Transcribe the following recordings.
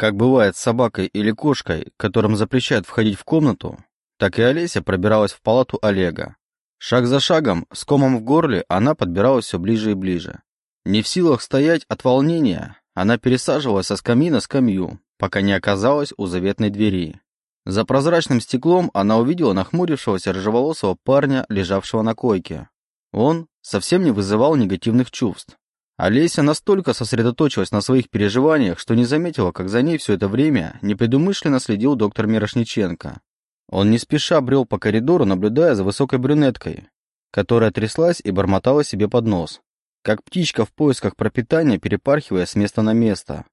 Как бывает с собакой или кошкой, которым запрещают входить в комнату, так и Олеся пробиралась в палату Олега. Шаг за шагом, с комом в горле, она подбиралась все ближе и ближе. Не в силах стоять от волнения, она пересаживалась со скамьи на скамью, пока не оказалась у заветной двери. За прозрачным стеклом она увидела нахмурившегося рыжеволосого парня, лежавшего на койке. Он совсем не вызывал негативных чувств. Олеся настолько сосредоточилась на своих переживаниях, что не заметила, как за ней все это время непредумышленно следил доктор Мирошниченко. Он не спеша брел по коридору, наблюдая за высокой брюнеткой, которая тряслась и бормотала себе под нос, как птичка в поисках пропитания, перепархивая с места на место.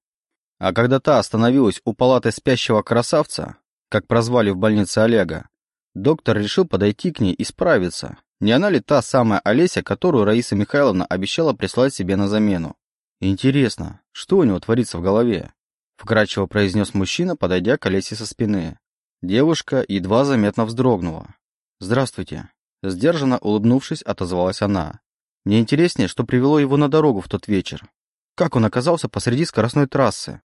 А когда та остановилась у палаты спящего красавца, как прозвали в больнице Олега, доктор решил подойти к ней и справиться, не она ли та самая Олеся, которую Раиса Михайловна обещала прислать себе на замену? Интересно, что у него творится в голове? Вкрадчиво произнес мужчина, подойдя к Олесе со спины. Девушка едва заметно вздрогнула. «Здравствуйте». Сдержанно улыбнувшись, отозвалась она. «Мне интереснее, что привело его на дорогу в тот вечер. Как он оказался посреди скоростной трассы?»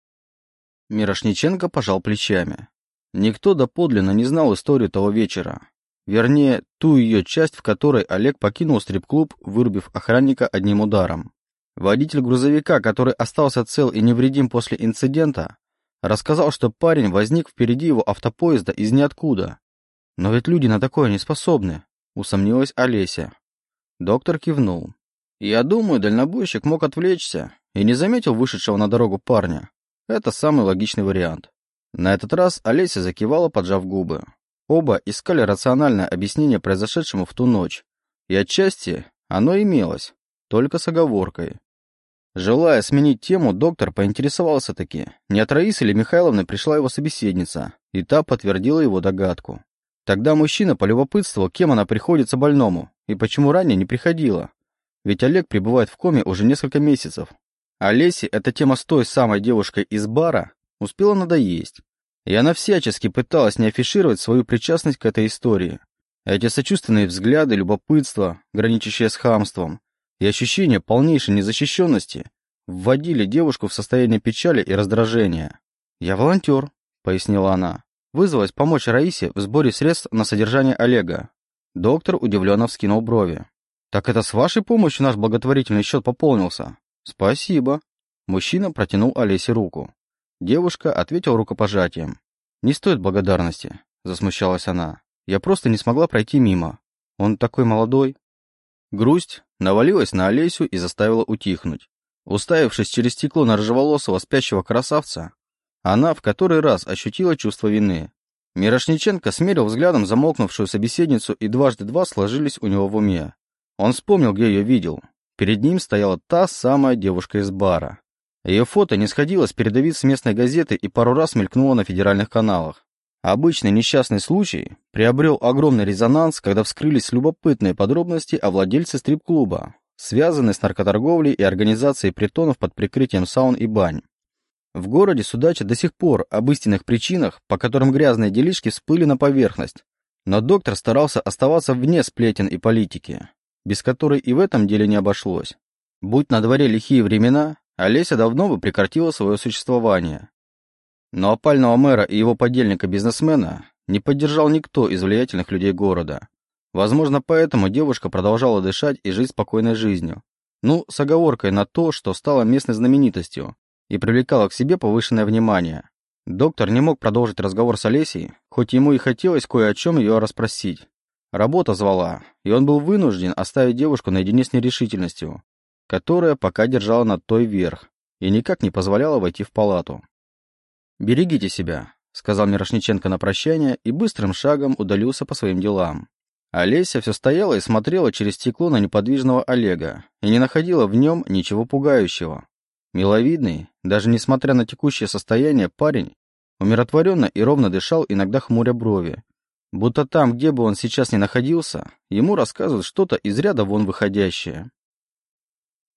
Мирошниченко пожал плечами. Никто доподлинно не знал историю того вечера, Вернее, ту ее часть, в которой Олег покинул стрип-клуб, вырубив охранника одним ударом. Водитель грузовика, который остался цел и невредим после инцидента, рассказал, что парень возник впереди его автопоезда из ниоткуда. «Но ведь люди на такое не способны», — усомнилась Олеся. Доктор кивнул. «Я думаю, дальнобойщик мог отвлечься и не заметил вышедшего на дорогу парня. Это самый логичный вариант». На этот раз Олеся закивала, поджав губы. Оба искали рациональное объяснение произошедшему в ту ночь, и отчасти оно имелось, только с оговоркой. Желая сменить тему, доктор поинтересовался таки, не от Раисы или Михайловны пришла его собеседница, и та подтвердила его догадку. Тогда мужчина полюбопытствовал, кем она приходится больному, и почему ранее не приходила. Ведь Олег пребывает в коме уже несколько месяцев. А Лесе эта тема с той самой девушкой из бара успела надоесть. И она всячески пыталась не афишировать свою причастность к этой истории. Эти сочувственные взгляды, любопытство, граничащее с хамством, и ощущение полнейшей незащищенности вводили девушку в состояние печали и раздражения. «Я волонтер», — пояснила она. Вызвалась помочь Раисе в сборе средств на содержание Олега. Доктор удивленно вскинул брови. «Так это с вашей помощью наш благотворительный счет пополнился?» «Спасибо». Мужчина протянул Олесе руку. Девушка ответила рукопожатием. «Не стоит благодарности», — засмущалась она. «Я просто не смогла пройти мимо. Он такой молодой». Грусть навалилась на Олесю и заставила утихнуть. Уставившись через стекло на рыжеволосого спящего красавца, она в который раз ощутила чувство вины. Мирошниченко смерил взглядом замолкнувшую собеседницу, и дважды два сложились у него в уме. Он вспомнил, где ее видел. Перед ним стояла та самая девушка из бара. Ее фото не сходило с передовиц местной газеты и пару раз мелькнуло на федеральных каналах. Обычный несчастный случай приобрел огромный резонанс, когда вскрылись любопытные подробности о владельце стрип-клуба, связанные с наркоторговлей и организацией притонов под прикрытием саун и бань. В городе судачат до сих пор об истинных причинах, по которым грязные делишки всплыли на поверхность. Но доктор старался оставаться вне сплетен и политики, без которой и в этом деле не обошлось. Будь на дворе лихие времена, Олеся давно бы прекратила свое существование. Но опального мэра и его подельника-бизнесмена не поддержал никто из влиятельных людей города. Возможно, поэтому девушка продолжала дышать и жить спокойной жизнью. Ну, с оговоркой на то, что стала местной знаменитостью и привлекала к себе повышенное внимание. Доктор не мог продолжить разговор с Олесей, хоть ему и хотелось кое о чем ее расспросить. Работа звала, и он был вынужден оставить девушку наедине с нерешительностью, которая пока держала над той верх и никак не позволяла войти в палату. «Берегите себя», — сказал Мирошниченко на прощание и быстрым шагом удалился по своим делам. Олеся все стояла и смотрела через стекло на неподвижного Олега и не находила в нем ничего пугающего. Миловидный, даже несмотря на текущее состояние, парень умиротворенно и ровно дышал, иногда хмуря брови. Будто там, где бы он сейчас ни находился, ему рассказывают что-то из ряда вон выходящее.